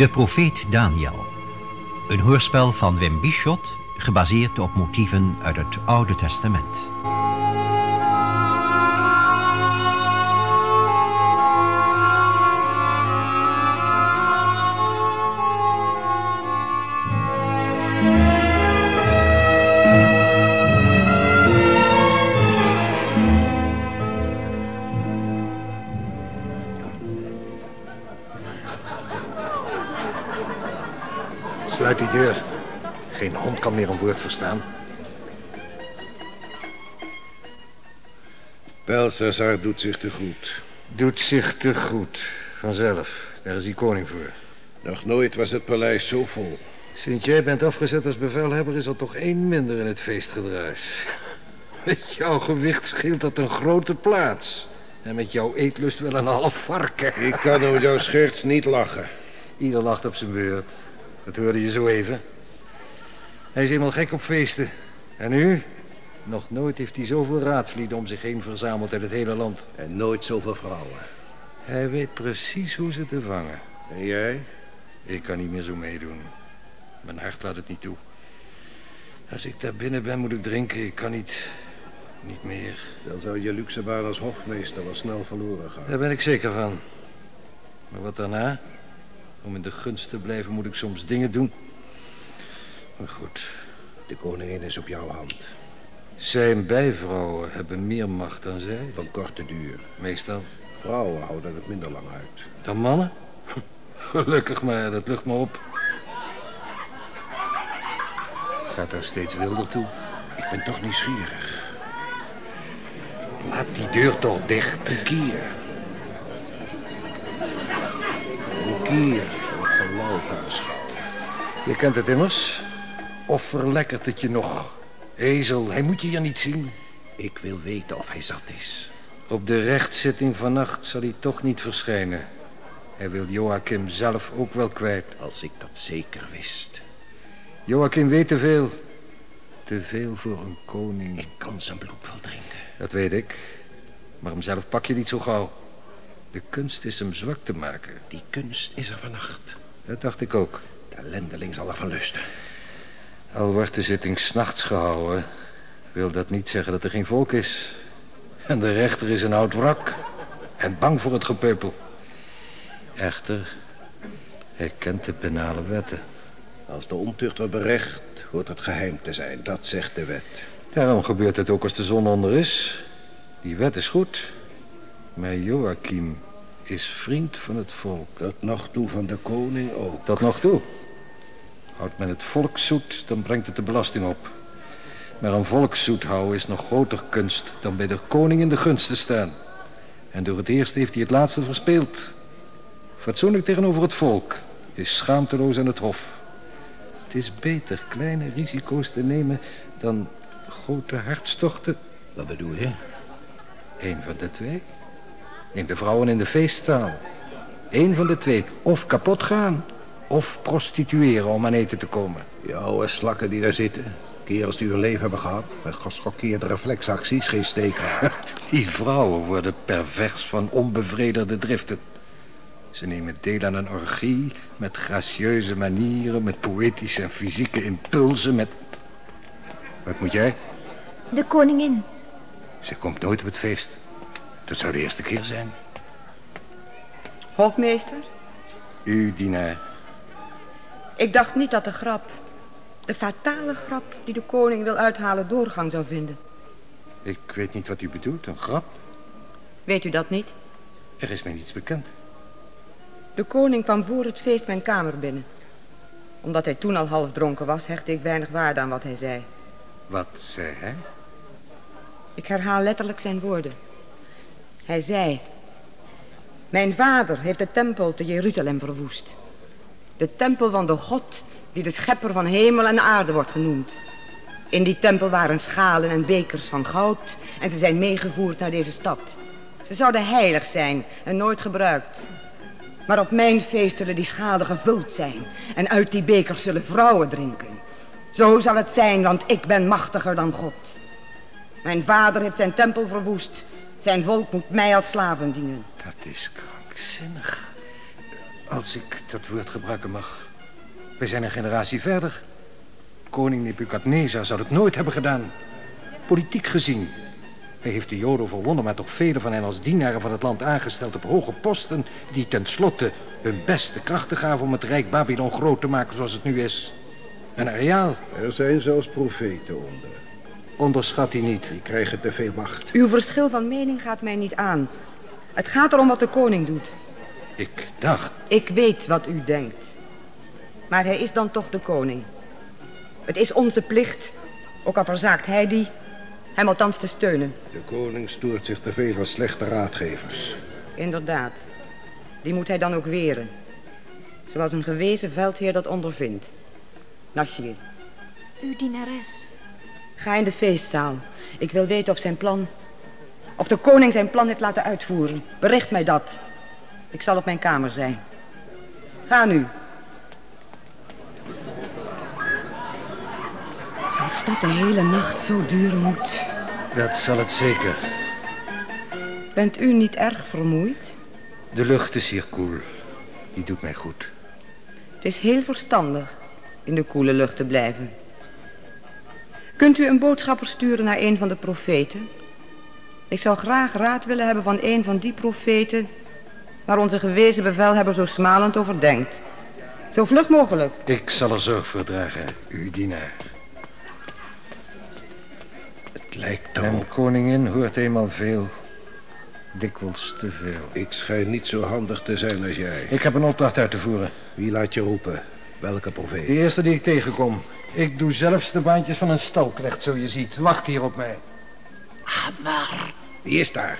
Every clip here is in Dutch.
De profeet Daniel. Een hoorspel van Wim Bischot, gebaseerd op motieven uit het Oude Testament. Sluit die deur. Geen hond kan meer een woord verstaan. Belshazzar doet zich te goed. Doet zich te goed. Vanzelf. Daar is die koning voor. Nog nooit was het paleis zo vol. Sinds jij bent afgezet als bevelhebber is er toch één minder in het feestgedruis. Met jouw gewicht scheelt dat een grote plaats. En met jouw eetlust wel een half varken. Ik kan om jouw scherts niet lachen. Ieder lacht op zijn beurt. Dat hoorde je zo even. Hij is eenmaal gek op feesten. En nu? Nog nooit heeft hij zoveel raadslieden om zich heen verzameld uit het hele land. En nooit zoveel vrouwen. Hij weet precies hoe ze te vangen. En jij? Ik kan niet meer zo meedoen. Mijn hart laat het niet toe. Als ik daar binnen ben, moet ik drinken. Ik kan niet... niet meer. Dan zou je luxe baan als hofmeester wel snel verloren gaan. Daar ben ik zeker van. Maar wat daarna? Om in de gunst te blijven moet ik soms dingen doen. Maar goed, De koningin is op jouw hand. zijn bijvrouwen hebben meer macht dan zij. Van korte duur. Meestal. Vrouwen houden het minder lang uit. Dan mannen? Gelukkig maar, dat lucht me op. Gaat daar steeds wilder toe. Ik ben toch nieuwsgierig. Laat die deur toch dicht. Een kier. Een kier. Een gelopen schat. Je kent het immers. Of verlekkert het je nog? Ezel, hij moet je hier niet zien. Ik wil weten of hij zat is. Op de rechtszitting vannacht zal hij toch niet verschijnen. Hij wil Joachim zelf ook wel kwijt. Als ik dat zeker wist. Joachim weet te veel. Te veel voor een koning. Ik kan zijn bloed wel drinken. Dat weet ik. Maar hemzelf pak je niet zo gauw. De kunst is hem zwak te maken. Die kunst is er vannacht. Dat dacht ik ook. De ellendeling zal ervan lusten. Al wordt de zitting s'nachts gehouden... wil dat niet zeggen dat er geen volk is. En de rechter is een oud wrak. En bang voor het gepeupel. Echter, hij kent de penale wetten. Als de ontucht wordt berecht, hoort het geheim te zijn. Dat zegt de wet. Daarom gebeurt het ook als de zon onder is. Die wet is goed. Maar Joachim is vriend van het volk. Tot nog toe van de koning ook. Tot nog toe. Houdt men het volk zoet, dan brengt het de belasting op. Maar een volk zoet houden is nog groter kunst... dan bij de koning in de gunst te staan. En door het eerste heeft hij het laatste verspeeld. Fatsoenlijk tegenover het volk is schaamteloos aan het hof. Het is beter kleine risico's te nemen dan grote hartstochten. Wat bedoel je? Eén van de twee. Neem de vrouwen in de feestzaal. Eén van de twee. Of kapot gaan, of prostitueren om aan eten te komen. Die oude slakken die daar zitten. Kerels die hun leven hebben gehad. Met geschokkeerde reflexacties, geen steken. Die vrouwen worden pervers van onbevredigde driften. Ze nemen deel aan een orgie met gracieuze manieren, met poëtische en fysieke impulsen, met... Wat moet jij? De koningin. Ze komt nooit op het feest. Dat zou de eerste keer zijn. Hofmeester, U, dienaar. ik dacht niet dat de grap, de fatale grap die de koning wil uithalen, doorgang zou vinden. Ik weet niet wat u bedoelt, een grap. Weet u dat niet? Er is mij niets bekend. De koning kwam voor het feest mijn kamer binnen. Omdat hij toen al half dronken was, hechtte ik weinig waarde aan wat hij zei. Wat zei hij? Ik herhaal letterlijk zijn woorden. Hij zei... Mijn vader heeft de tempel te Jeruzalem verwoest. De tempel van de God die de schepper van hemel en aarde wordt genoemd. In die tempel waren schalen en bekers van goud en ze zijn meegevoerd naar deze stad. Ze zouden heilig zijn en nooit gebruikt. Maar op mijn feest zullen die schalen gevuld zijn en uit die bekers zullen vrouwen drinken. Zo zal het zijn, want ik ben machtiger dan God. Mijn vader heeft zijn tempel verwoest. Zijn volk moet mij als slaven dienen. Dat is krankzinnig. Als ik dat woord gebruiken mag. We zijn een generatie verder. Koning Nebukadnezar zou het nooit hebben gedaan. Politiek gezien. Hij heeft de Joden overwonnen, maar toch velen van hen als dienaren van het land aangesteld op hoge posten... die tenslotte hun beste krachten gaven om het rijk Babylon groot te maken zoals het nu is. Een areaal. Er zijn zelfs profeten onder. Onderschat die niet. Die krijgen te veel macht. Uw verschil van mening gaat mij niet aan. Het gaat erom wat de koning doet. Ik dacht... Ik weet wat u denkt. Maar hij is dan toch de koning. Het is onze plicht, ook al verzaakt hij die, hem althans te steunen. De koning stoort zich te veel aan slechte raadgevers. Inderdaad. Die moet hij dan ook weren. Zoals een gewezen veldheer dat ondervindt. Nashir, Uw dienares. Ga in de feestzaal. Ik wil weten of zijn plan... Of de koning zijn plan heeft laten uitvoeren. Bericht mij dat. Ik zal op mijn kamer zijn. Ga nu. Als dat de hele nacht zo duren moet... Dat zal het zeker. Bent u niet erg vermoeid? De lucht is hier koel. Die doet mij goed. Het is heel verstandig in de koele lucht te blijven. Kunt u een boodschapper sturen naar een van de profeten? Ik zou graag raad willen hebben van een van die profeten... waar onze gewezen bevelhebber zo smalend over denkt. Zo vlug mogelijk. Ik zal er zorg voor dragen, uw dienaar. Het lijkt En erop. koningin hoort eenmaal veel. Dikwijls te veel. Ik schijn niet zo handig te zijn als jij. Ik heb een opdracht uit te voeren. Wie laat je roepen? Welke profeet? De eerste die ik tegenkom. Ik doe zelfs de baantjes van een stalknecht, zo je ziet. Wacht hier op mij. Maar Wie is daar?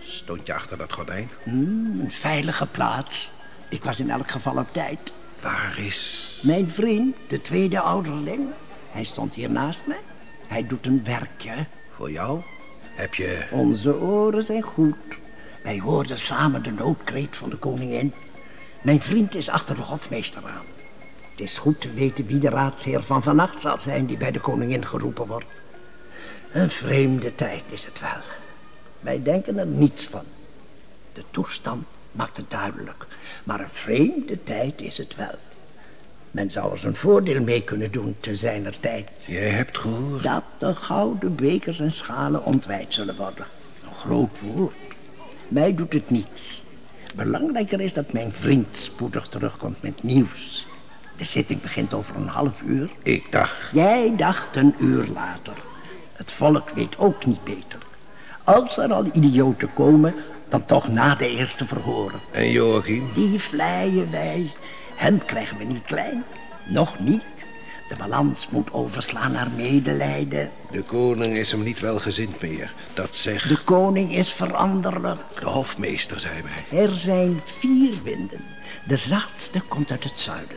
Stond je achter dat gordijn? hmm, een veilige plaats. Ik was in elk geval op tijd. Waar is... Mijn vriend, de tweede ouderling, hij stond hier naast mij. Hij doet een werkje. Voor jou? Heb je... Onze oren zijn goed. Wij hoorden samen de noodkreet van de koningin. Mijn vriend is achter de hofmeester aan. Het is goed te weten wie de raadsheer van vannacht zal zijn die bij de koningin geroepen wordt. Een vreemde tijd is het wel. Wij denken er niets van. De toestand maakt het duidelijk. Maar een vreemde tijd is het wel. Men zou er zijn voordeel mee kunnen doen te zijner tijd. Jij hebt gehoord? Dat de gouden bekers en schalen ontwijd zullen worden. Een groot woord. Mij doet het niets. Belangrijker is dat mijn vriend spoedig terugkomt met nieuws. De zitting begint over een half uur. Ik dacht... Jij dacht een uur later. Het volk weet ook niet beter. Als er al idioten komen, dan toch na de eerste verhoren. En Joachim? Die vleien wij. Hem krijgen we niet klein. Nog niet. De balans moet overslaan naar medelijden. De koning is hem niet welgezind meer. Dat zegt De koning is veranderlijk. de hofmeester, zei mij. Er zijn vier winden. De zachtste komt uit het zuiden.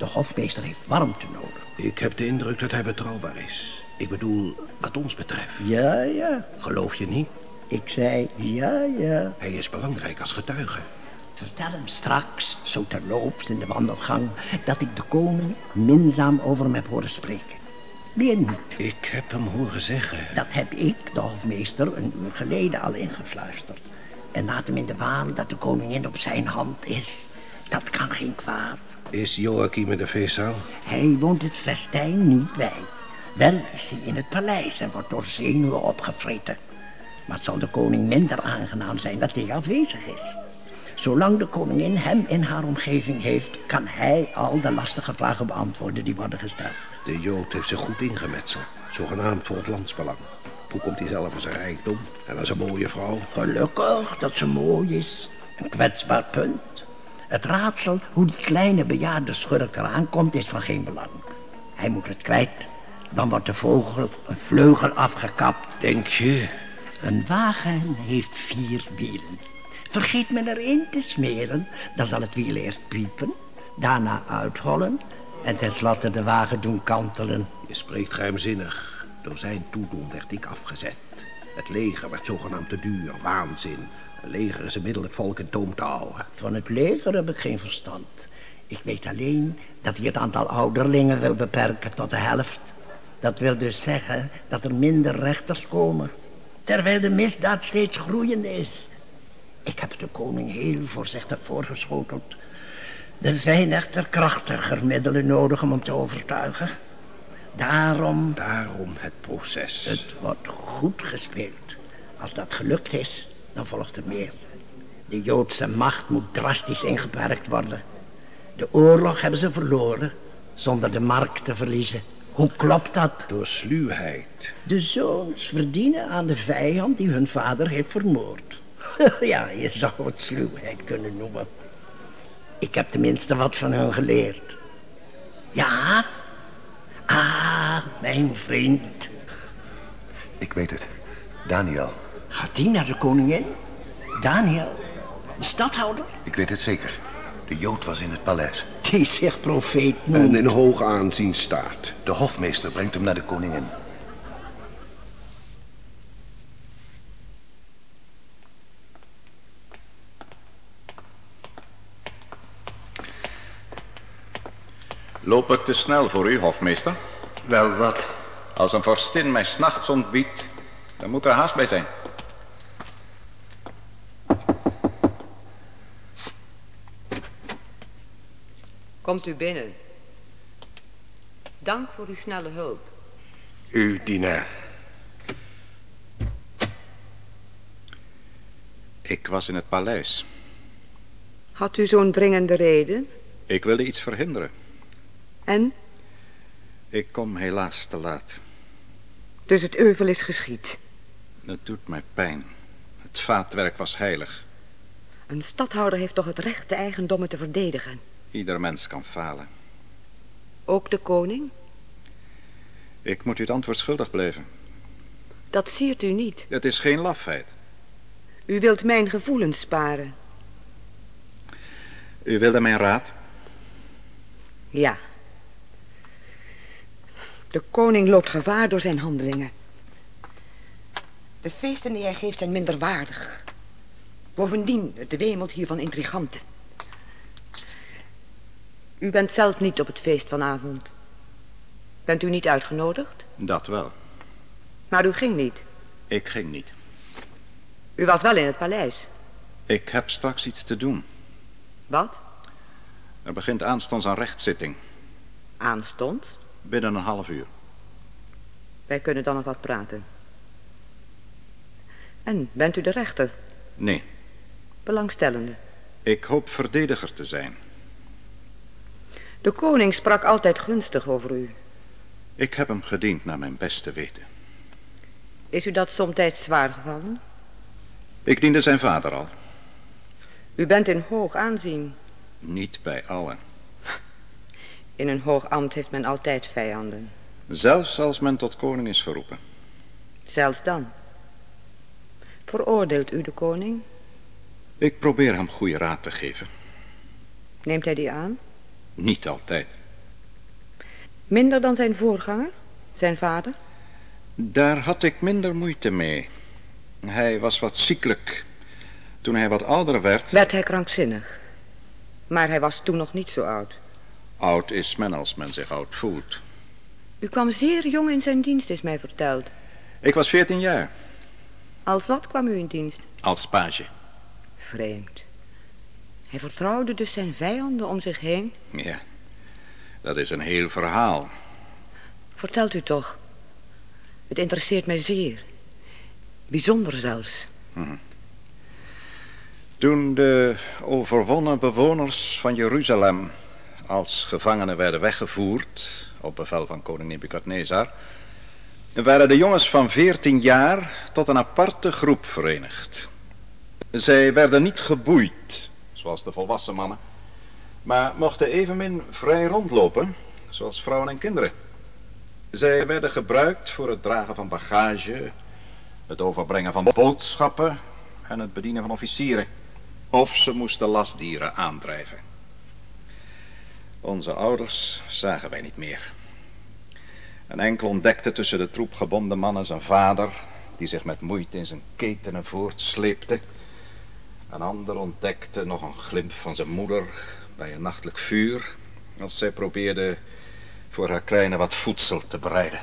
De hofmeester heeft warmte nodig. Ik heb de indruk dat hij betrouwbaar is. Ik bedoel, wat ons betreft. Ja, ja. Geloof je niet? Ik zei ja, ja. Hij is belangrijk als getuige. Vertel hem straks, zo terloops in de wandelgang, dat ik de koning minzaam over hem heb horen spreken. Meer niet. Ik heb hem horen zeggen. Dat heb ik, de hofmeester, een uur geleden al ingefluisterd. En laat hem in de waan dat de koningin op zijn hand is. Dat kan geen kwaad. Is Joachim in de feestzaal? Hij woont het festijn niet bij. Wel is hij in het paleis en wordt door zenuwen opgevreten. Maar het zal de koning minder aangenaam zijn dat hij afwezig is. Zolang de koningin hem in haar omgeving heeft... kan hij al de lastige vragen beantwoorden die worden gesteld. De Jood heeft zich goed ingemetseld. Zogenaamd voor het landsbelang. Hoe komt hij zelf aan zijn rijkdom? En aan zijn mooie vrouw? Gelukkig dat ze mooi is. Een kwetsbaar punt. Het raadsel hoe die kleine bejaarde schurk eraan komt is van geen belang. Hij moet het kwijt. Dan wordt de vogel een vleugel afgekapt. Denk je? Een wagen heeft vier wielen. Vergeet men er één te smeren, dan zal het wiel eerst piepen, daarna uithollen en tenslotte de wagen doen kantelen. Je spreekt geheimzinnig. Door zijn toedoen werd ik afgezet. Het leger werd zogenaamd te duur, waanzin. Een leger is een middel het volk in toom te houden. Van het leger heb ik geen verstand. Ik weet alleen dat hij het aantal ouderlingen wil beperken tot de helft. Dat wil dus zeggen dat er minder rechters komen, terwijl de misdaad steeds groeiende is. Ik heb de koning heel voorzichtig voorgeschoteld. Er zijn echter krachtiger middelen nodig om hem te overtuigen. Daarom... Daarom het proces. Het wordt goed gespeeld. Als dat gelukt is, dan volgt er meer. De Joodse macht moet drastisch ingeperkt worden. De oorlog hebben ze verloren, zonder de markt te verliezen. Hoe klopt dat? Door sluwheid. De zoons verdienen aan de vijand die hun vader heeft vermoord. ja, je zou het sluwheid kunnen noemen. Ik heb tenminste wat van hun geleerd. Ja? Ah, mijn vriend. Ik weet het. Daniel. Gaat die naar de koningin? Daniel, de stadhouder? Ik weet het zeker. De Jood was in het paleis. Die zich profeet En noemt. in hoog aanzien staat. De hofmeester brengt hem naar de koningin. Loop ik te snel voor u, hofmeester? Wel wat? Als een vorstin mij s'nachts ontbiedt, dan moet er haast bij zijn. Komt u binnen. Dank voor uw snelle hulp. Uw dienaar. Ik was in het paleis. Had u zo'n dringende reden? Ik wilde iets verhinderen. En? Ik kom helaas te laat. Dus het euvel is geschied. Het doet mij pijn. Het vaatwerk was heilig. Een stadhouder heeft toch het recht de eigendommen te verdedigen. Ieder mens kan falen. Ook de koning? Ik moet u het antwoord schuldig blijven. Dat siert u niet. Het is geen lafheid. U wilt mijn gevoelens sparen. U wilde mijn raad? Ja. De koning loopt gevaar door zijn handelingen. De feesten die hij geeft zijn minderwaardig. Bovendien, het wemelt hier van intriganten. U bent zelf niet op het feest vanavond. Bent u niet uitgenodigd? Dat wel. Maar u ging niet. Ik ging niet. U was wel in het paleis. Ik heb straks iets te doen. Wat? Er begint aanstonds een rechtszitting. Aanstonds? Binnen een half uur. Wij kunnen dan nog wat praten. En, bent u de rechter? Nee, Belangstellende. ik hoop verdediger te zijn. De koning sprak altijd gunstig over u. Ik heb hem gediend naar mijn beste weten. Is u dat somtijds zwaar gevallen? Ik diende zijn vader al. U bent in hoog aanzien. Niet bij allen. In een hoog ambt heeft men altijd vijanden. Zelfs als men tot koning is geroepen. Zelfs dan. Veroordeelt u de koning? Ik probeer hem goede raad te geven. Neemt hij die aan? Niet altijd. Minder dan zijn voorganger? Zijn vader? Daar had ik minder moeite mee. Hij was wat ziekelijk. Toen hij wat ouder werd... Werd hij krankzinnig. Maar hij was toen nog niet zo oud. Oud is men als men zich oud voelt. U kwam zeer jong in zijn dienst, is mij verteld. Ik was veertien jaar. Als wat kwam u in dienst? Als page. Vreemd. Hij vertrouwde dus zijn vijanden om zich heen. Ja, dat is een heel verhaal. Vertelt u toch. Het interesseert mij zeer. Bijzonder zelfs. Toen de overwonnen bewoners van Jeruzalem als gevangenen werden weggevoerd op bevel van koning Nebukadnezar, werden de jongens van 14 jaar tot een aparte groep verenigd. Zij werden niet geboeid, zoals de volwassen mannen, maar mochten evenmin vrij rondlopen, zoals vrouwen en kinderen. Zij werden gebruikt voor het dragen van bagage, het overbrengen van boodschappen en het bedienen van officieren. Of ze moesten lastdieren aandrijven. Onze ouders zagen wij niet meer. Een enkel ontdekte tussen de troep gebonden mannen zijn vader, die zich met moeite in zijn ketenen voortsleepte. Een ander ontdekte nog een glimp van zijn moeder bij een nachtelijk vuur, als zij probeerde voor haar kleine wat voedsel te bereiden.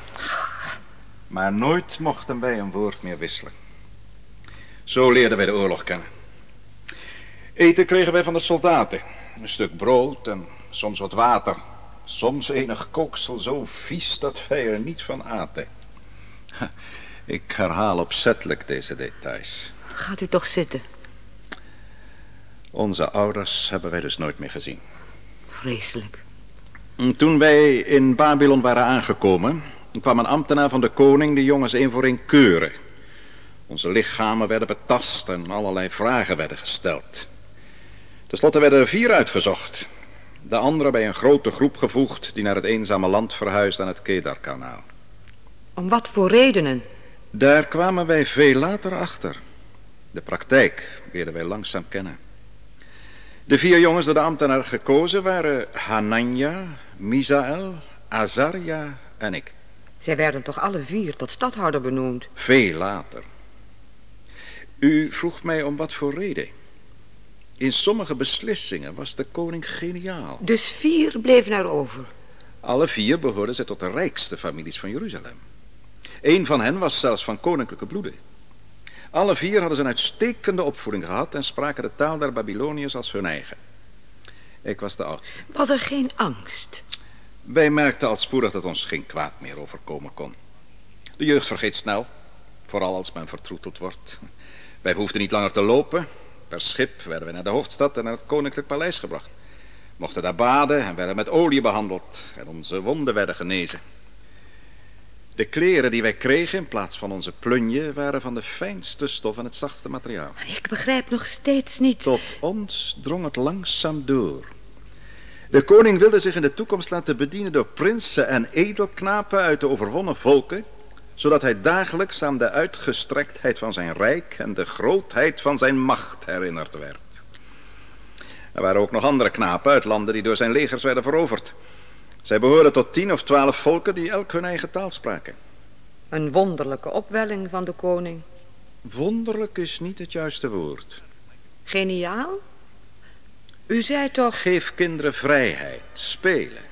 Maar nooit mochten wij een woord meer wisselen. Zo leerden wij de oorlog kennen. Eten kregen wij van de soldaten. Een stuk brood en soms wat water. Soms enig kooksel zo vies dat wij er niet van aten. Ik herhaal opzettelijk deze details. Gaat u toch zitten. Onze ouders hebben wij dus nooit meer gezien. Vreselijk. Toen wij in Babylon waren aangekomen, kwam een ambtenaar van de koning de jongens één voor één keuren. Onze lichamen werden betast en allerlei vragen werden gesteld. Ten slotte werden er vier uitgezocht. De andere bij een grote groep gevoegd die naar het eenzame land verhuisde aan het Kedarkanaal. Om wat voor redenen? Daar kwamen wij veel later achter. De praktijk leerden wij langzaam kennen. De vier jongens door de ambtenaar gekozen waren Hanania, Misael, Azaria en ik. Zij werden toch alle vier tot stadhouder benoemd? Veel later. U vroeg mij om wat voor reden. In sommige beslissingen was de koning geniaal. Dus vier bleven er over. Alle vier behoorden zij tot de rijkste families van Jeruzalem. Eén van hen was zelfs van koninklijke bloede. Alle vier hadden ze een uitstekende opvoeding gehad en spraken de taal der Babyloniërs als hun eigen. Ik was de oudste. Was er geen angst? Wij merkten al spoedig dat ons geen kwaad meer overkomen kon. De jeugd vergeet snel, vooral als men vertroeteld wordt. Wij hoefden niet langer te lopen. Per schip werden wij naar de hoofdstad en naar het koninklijk paleis gebracht. Mochten daar baden en werden met olie behandeld en onze wonden werden genezen. De kleren die wij kregen in plaats van onze plunje waren van de fijnste stof en het zachtste materiaal. Ik begrijp nog steeds niet. Tot ons drong het langzaam door. De koning wilde zich in de toekomst laten bedienen door prinsen en edelknapen uit de overwonnen volken, zodat hij dagelijks aan de uitgestrektheid van zijn rijk en de grootheid van zijn macht herinnerd werd. Er waren ook nog andere knapen uit landen die door zijn legers werden veroverd. Zij behoorden tot tien of twaalf volken die elk hun eigen taal spraken. Een wonderlijke opwelling van de koning. Wonderlijk is niet het juiste woord. Geniaal? U zei toch... Geef kinderen vrijheid, spelen.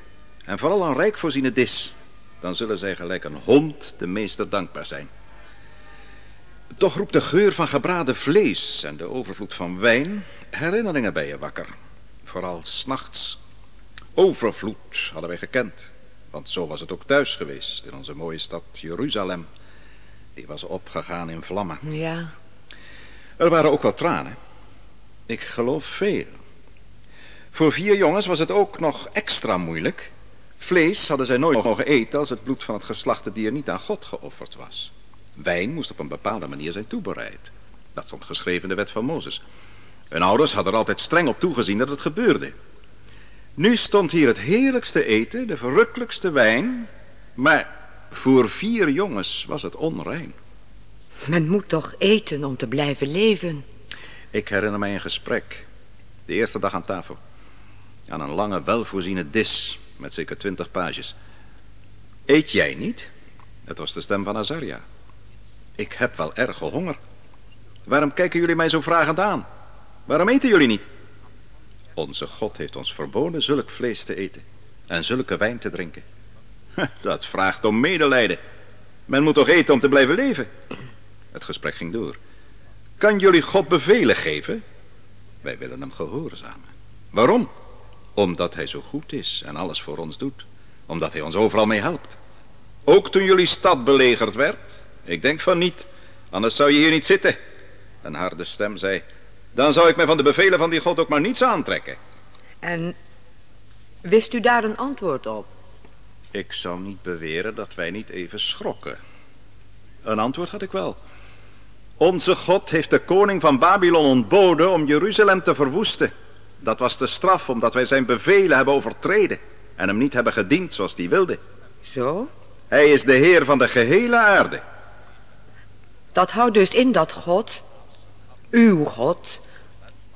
En vooral een rijk voorziene dis. Dan zullen zij gelijk een hond de meester dankbaar zijn. Toch roept de geur van gebraden vlees en de overvloed van wijn herinneringen bij je wakker. Vooral s'nachts. Overvloed hadden wij gekend. Want zo was het ook thuis geweest in onze mooie stad Jeruzalem. Die was opgegaan in vlammen. Ja, Er waren ook wel tranen. Ik geloof veel. Voor vier jongens was het ook nog extra moeilijk. Vlees hadden zij nooit mogen eten als het bloed van het geslachte dier niet aan God geofferd was. Wijn moest op een bepaalde manier zijn toebereid. Dat stond geschreven in de wet van Mozes. Hun ouders hadden er altijd streng op toegezien dat het gebeurde. Nu stond hier het heerlijkste eten, de verrukkelijkste wijn. Maar voor vier jongens was het onrein. men moet toch eten om te blijven leven. Ik herinner mij een gesprek. De eerste dag aan tafel. Aan een lange, welvoorziene dis met zeker twintig pages. Eet jij niet? Het was de stem van Azaria. Ik heb wel erge honger. Waarom kijken jullie mij zo vragend aan? Waarom eten jullie niet? Onze God heeft ons verboden zulk vlees te eten en zulke wijn te drinken. Dat vraagt om medelijden. Men moet toch eten om te blijven leven? Het gesprek ging door. Kan jullie God bevelen geven? Wij willen hem gehoorzamen. Waarom? Omdat hij zo goed is en alles voor ons doet. Omdat hij ons overal mee helpt. Ook toen jullie stad belegerd werd? Ik denk van niet, anders zou je hier niet zitten. Een harde stem zei, dan zou ik mij van de bevelen van die God ook maar niets aantrekken. En wist u daar een antwoord op? Ik zou niet beweren dat wij niet even schrokken. Een antwoord had ik wel. Onze God heeft de koning van Babylon ontboden om Jeruzalem te verwoesten. Dat was de straf omdat wij zijn bevelen hebben overtreden en hem niet hebben gediend zoals hij wilde. Zo? Hij is de heer van de gehele aarde. Dat houdt dus in dat God, uw God,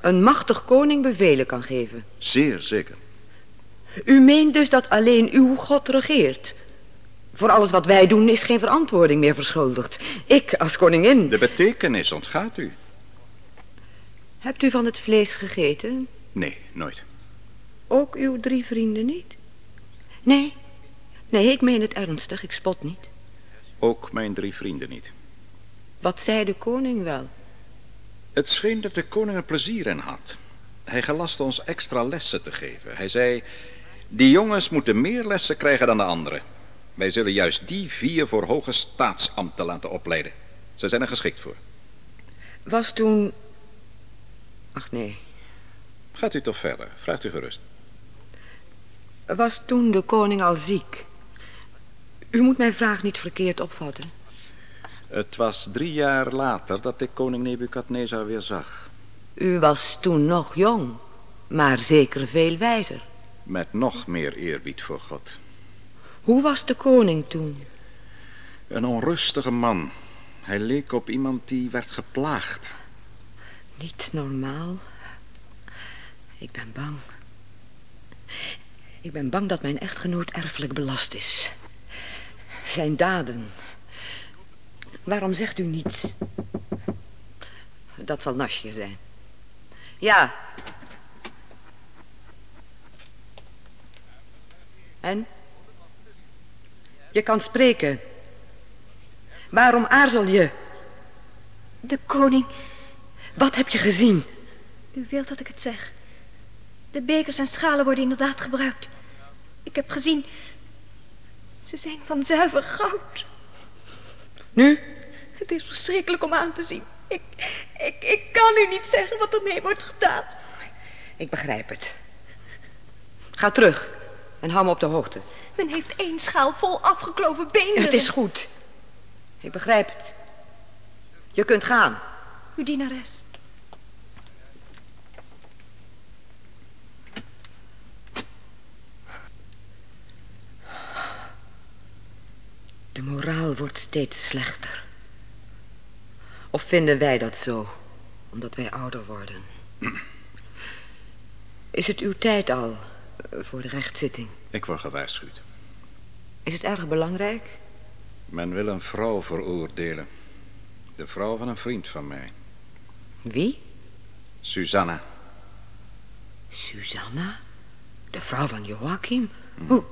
een machtig koning bevelen kan geven. Zeer zeker. U meent dus dat alleen uw God regeert. Voor alles wat wij doen is geen verantwoording meer verschuldigd. Ik als koningin... De betekenis ontgaat u. Hebt u van het vlees gegeten? Nee, nooit. Ook uw drie vrienden niet? Nee, nee, ik meen het ernstig, ik spot niet. Ook mijn drie vrienden niet. Wat zei de koning wel? Het scheen dat de koning er plezier in had. Hij gelastte ons extra lessen te geven. Hij zei, die jongens moeten meer lessen krijgen dan de anderen. Wij zullen juist die vier voor hoge staatsambten laten opleiden. Ze zijn er geschikt voor. Was toen... Ach nee. Gaat u toch verder, vraagt u gerust. Was toen de koning al ziek? U moet mijn vraag niet verkeerd opvatten. Het was drie jaar later dat ik koning Nebukadnezar weer zag. U was toen nog jong, maar zeker veel wijzer. Met nog meer eerbied voor God. Hoe was de koning toen? Een onrustige man. Hij leek op iemand die werd geplaagd. Niet normaal. Ik ben bang. Ik ben bang dat mijn echtgenoot erfelijk belast is. Zijn daden. Waarom zegt u niets? Dat zal Nasje zijn. Ja. En? Je kan spreken. Waarom aarzel je? De koning... Wat heb je gezien? U wilt dat ik het zeg. De bekers en schalen worden inderdaad gebruikt. Ik heb gezien... Ze zijn van zuiver goud. Nu? Het is verschrikkelijk om aan te zien. Ik, ik, ik kan u niet zeggen wat ermee wordt gedaan. Ik begrijp het. Ga terug en hou me op de hoogte. Men heeft één schaal vol afgekloven benen. Het is goed. Ik begrijp het. Je kunt gaan. Uw dienares. De moraal wordt steeds slechter. Of vinden wij dat zo, omdat wij ouder worden? Is het uw tijd al eh, voor de rechtszitting? Ik word gewaarschuwd. Is het erg belangrijk? Men wil een vrouw veroordelen. De vrouw van een vriend van mij. Wie? Susanna. Susanna? De vrouw van Joachim? Hoe?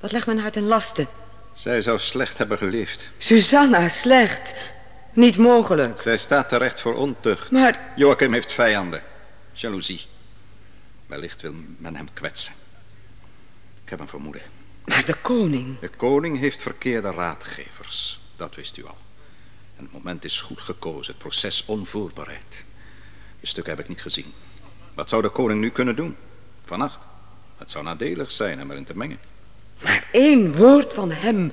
Wat legt men haar ten laste? Zij zou slecht hebben geleefd. Susanna, slecht. Niet mogelijk. Zij staat terecht voor ontucht. Maar Joachim heeft vijanden. Jaloezie. Wellicht wil men hem kwetsen. Ik heb een vermoeden. Maar de koning. De koning heeft verkeerde raadgevers. Dat wist u al. En het moment is goed gekozen. Het proces onvoorbereid. De stukken heb ik niet gezien. Wat zou de koning nu kunnen doen? Vannacht. Het zou nadelig zijn hem erin te mengen. Maar één woord van hem.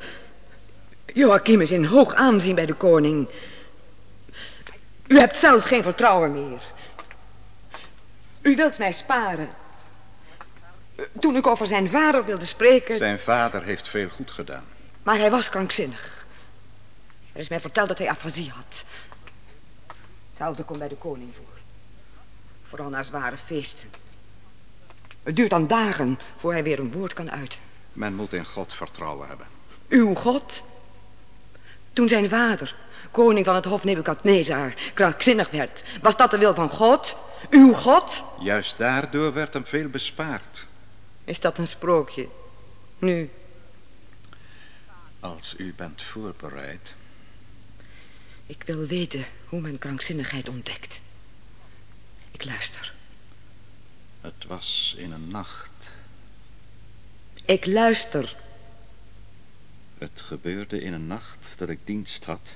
Joachim is in hoog aanzien bij de koning. U hebt zelf geen vertrouwen meer. U wilt mij sparen. Toen ik over zijn vader wilde spreken... Zijn vader heeft veel goed gedaan. Maar hij was krankzinnig. Er is mij verteld dat hij afasie had. Hetzelfde komt bij de koning voor. Vooral na zware feesten. Het duurt dan dagen voor hij weer een woord kan uiten. Men moet in God vertrouwen hebben. Uw God? Toen zijn vader, koning van het hof Nebukadnezar, krankzinnig werd, was dat de wil van God? Uw God? Juist daardoor werd hem veel bespaard. Is dat een sprookje? Nu, Als u bent voorbereid. ik wil weten hoe men krankzinnigheid ontdekt. Ik luister. Het was in een nacht. Ik luister. Het gebeurde in een nacht dat ik dienst had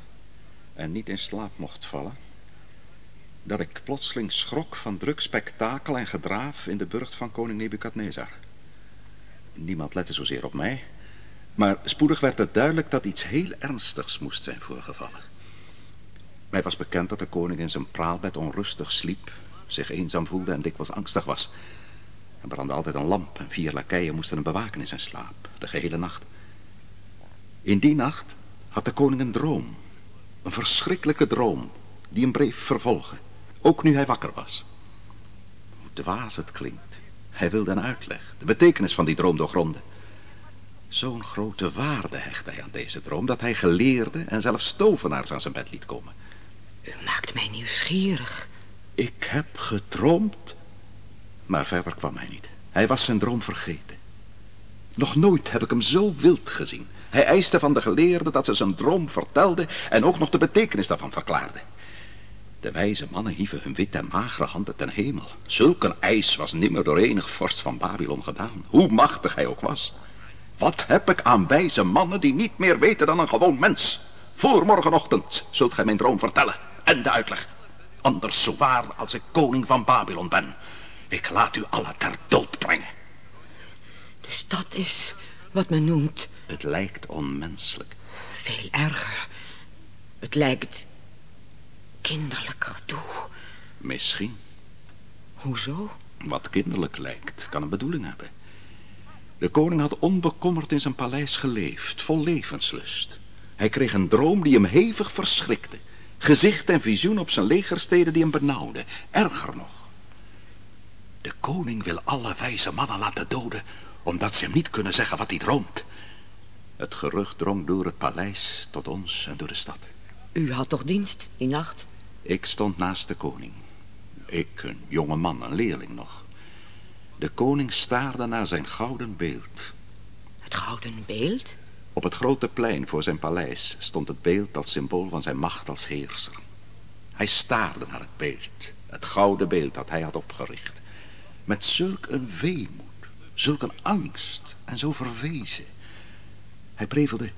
en niet in slaap mocht vallen. Dat ik plotseling schrok van druk spektakel en gedraaf in de burcht van koning Nebukadnezar. Niemand lette zozeer op mij, maar spoedig werd het duidelijk dat iets heel ernstigs moest zijn voorgevallen. Mij was bekend dat de koning in zijn praalbed onrustig sliep, zich eenzaam voelde en dikwijls angstig was. Er brandde altijd een lamp en vier lakeien moesten hem bewaken in zijn slaap, de gehele nacht. In die nacht had de koning een droom. Een verschrikkelijke droom die hem bleef vervolgen. Ook nu hij wakker was. Hoe dwaas het klinkt. Hij wilde een uitleg. De betekenis van die droom doorgronden. Zo'n grote waarde hecht hij aan deze droom... dat hij geleerden en zelfs tovenaars aan zijn bed liet komen. U maakt mij nieuwsgierig. Ik heb gedroomd. Maar verder kwam hij niet. Hij was zijn droom vergeten. Nog nooit heb ik hem zo wild gezien. Hij eiste van de geleerden dat ze zijn droom vertelden en ook nog de betekenis daarvan verklaarden. De wijze mannen hieven hun witte en magere handen ten hemel. Zulk een eis was nimmer door enig vorst van Babylon gedaan, hoe machtig hij ook was. Wat heb ik aan wijze mannen die niet meer weten dan een gewoon mens? Voor morgenochtend zult gij mijn droom vertellen en de uitleg. Anders zo waar als ik koning van Babylon ben. Ik laat u alle ter dood brengen. Dus dat is wat men noemt Het lijkt onmenselijk. veel erger. Het lijkt kinderlijk gedoe. Misschien. Hoezo? Wat kinderlijk lijkt, kan een bedoeling hebben. De koning had onbekommerd in zijn paleis geleefd, vol levenslust. Hij kreeg een droom die hem hevig verschrikte. Gezicht en visioen op zijn legersteden die hem benauwden. Erger nog. De koning wil alle wijze mannen laten doden, omdat ze hem niet kunnen zeggen wat hij droomt. Het gerucht drong door het paleis tot ons en door de stad. U had toch dienst die nacht? Ik stond naast de koning. Ik, een jonge man, een leerling nog. De koning staarde naar zijn gouden beeld. Het gouden beeld? Op het grote plein voor zijn paleis stond het beeld als symbool van zijn macht als heerser. Hij staarde naar het beeld, het gouden beeld dat hij had opgericht. Met zulk een weemoed, zulk een angst en zo verwezen. Hij prevelde,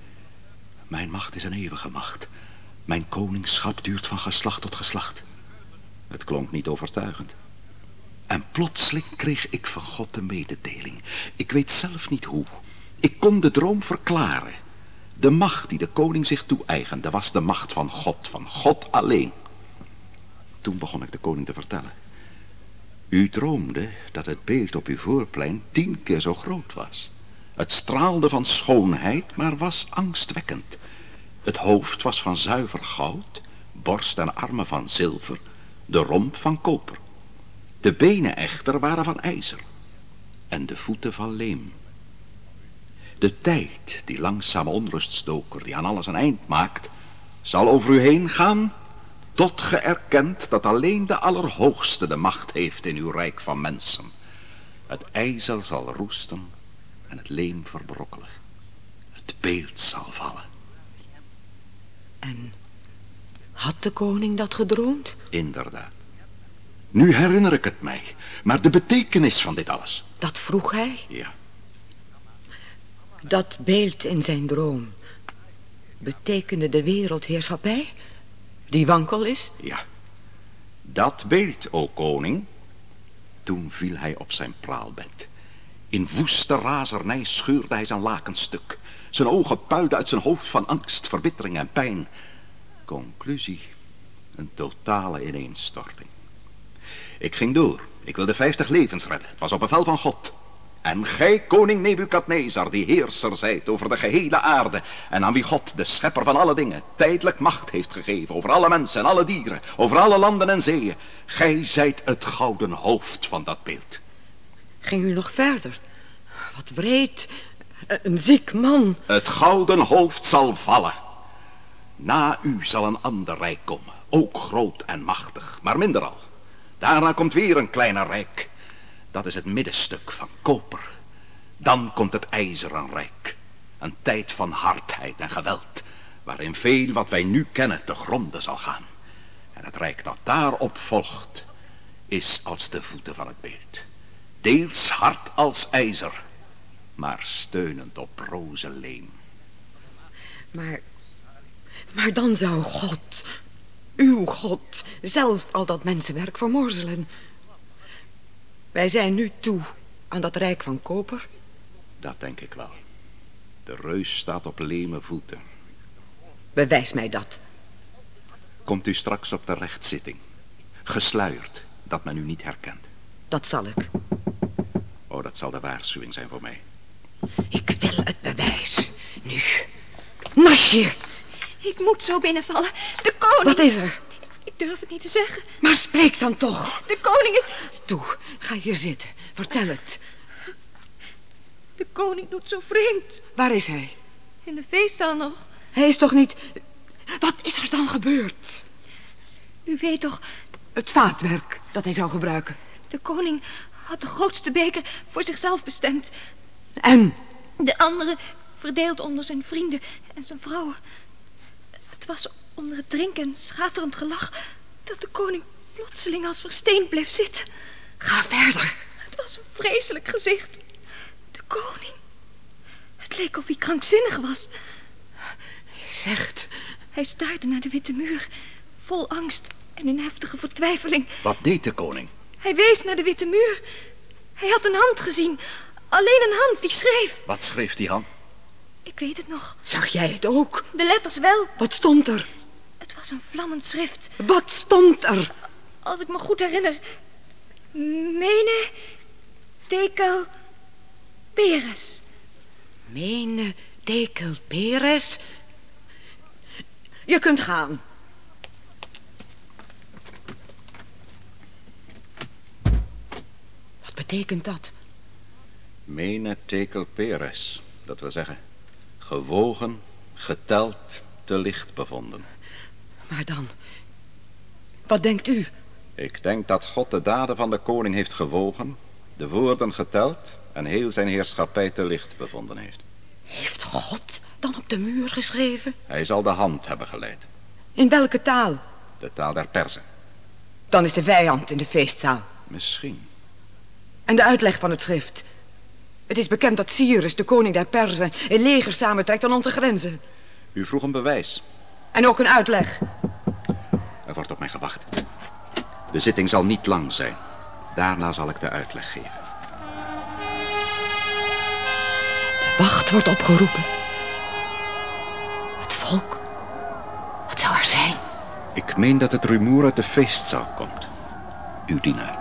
mijn macht is een eeuwige macht. Mijn koningschap duurt van geslacht tot geslacht. Het klonk niet overtuigend. En plotseling kreeg ik van God de mededeling. Ik weet zelf niet hoe. Ik kon de droom verklaren. De macht die de koning zich toe-eigende was de macht van God, van God alleen. Toen begon ik de koning te vertellen. U droomde dat het beeld op uw voorplein tien keer zo groot was. Het straalde van schoonheid, maar was angstwekkend. Het hoofd was van zuiver goud, borst en armen van zilver, de romp van koper. De benen echter waren van ijzer en de voeten van leem. De tijd, die langzame onruststoker, die aan alles een eind maakt, zal over u heen gaan, tot ge erkent dat alleen de Allerhoogste de macht heeft in uw rijk van mensen. Het ijzer zal roesten en het leem verbrokkelen. Het beeld zal vallen. En had de koning dat gedroomd? Inderdaad. Nu herinner ik het mij, maar de betekenis van dit alles. Dat vroeg hij. Ja, Dat beeld in zijn droom betekende de wereldheerschappij die wankel is? ja. Dat beeld, o koning. Toen viel hij op zijn praalbed. In woeste razernij scheurde hij zijn lakenstuk. Zijn ogen puilden uit zijn hoofd van angst, verbittering en pijn. Conclusie, een totale ineenstorting. Ik ging door. Ik wilde vijftig levens redden. Het was op bevel van God. En gij, koning Nebukadnezar, die heerser zijt over de gehele aarde... en aan wie God, de schepper van alle dingen, tijdelijk macht heeft gegeven... over alle mensen en alle dieren, over alle landen en zeeën... gij zijt het gouden hoofd van dat beeld. Ging u nog verder? Wat wreed. Een ziek man. Het gouden hoofd zal vallen. Na u zal een ander rijk komen, ook groot en machtig, maar minder al. Daarna komt weer een kleiner rijk. Dat is het middenstuk van koper. Dan komt het ijzeren rijk. Een tijd van hardheid en geweld, waarin veel wat wij nu kennen te gronden zal gaan. En het rijk dat daarop volgt, is als de voeten van het beeld. Deels hard als ijzer, maar steunend op rozenleem. Maar, maar dan zou God, uw God, zelf al dat mensenwerk vermorzelen. Wij zijn nu toe aan dat rijk van koper. Dat denk ik wel. De reus staat op leme voeten. Bewijs mij dat. Komt u straks op de rechtszitting. Gesluierd, dat men u niet herkent. Dat zal ik. Oh, dat zal de waarschuwing zijn voor mij. Ik wil het bewijs. Nu. Nasje, Ik moet zo binnenvallen. De koning... wat is er? Ik durf het niet te zeggen. Maar spreek dan toch. De koning is... Toe, ga hier zitten. Vertel het. De koning doet zo vreemd. Waar is hij? In de feestzaal nog. Hij is toch niet... Wat is er dan gebeurd? U weet toch, Het vaatwerk dat hij zou gebruiken. de koning had de grootste beker voor zichzelf bestemd. En? De andere verdeeld onder zijn vrienden en zijn vrouwen. Het was onder het drinken en schaterend gelach dat de koning plotseling als versteend bleef zitten. Ga verder. Het was een vreselijk gezicht. De koning. Het leek of hij krankzinnig was. Je zegt... Hij staarde naar de witte muur, vol angst en in heftige vertwijfeling. Wat deed de koning? Hij wees naar de witte muur. Hij had een hand gezien. Alleen een hand die schreef. Wat schreef die hand? Ik weet het nog. Zag jij het ook? De letters wel. Wat stond er? Was een vlammend schrift. Wat stond er? Als ik me goed herinner. Mene tekel peres. Mene tekel peres? Je kunt gaan. Wat betekent dat? Mene tekel peres. Dat wil zeggen, gewogen, geteld, te licht bevonden. Maar dan, wat denkt u? Ik denk dat God de daden van de koning heeft gewogen, de woorden geteld en heel zijn heerschappij te licht bevonden heeft. Heeft God dan op de muur geschreven? Hij zal de hand hebben geleid, In welke taal? de taal der Perzen. Dan is de vijand in de feestzaal. Misschien. En de uitleg van het schrift. Het is bekend dat Cyrus, de koning der Perzen, een leger samentrekt aan onze grenzen. U vroeg een bewijs. En ook een uitleg. Er wordt op mij gewacht. De zitting zal niet lang zijn. Daarna zal ik de uitleg geven. De wacht wordt opgeroepen. Het volk. Wat zou er zijn? Ik meen dat het rumoer uit de feestzaal komt. Uw dienaar.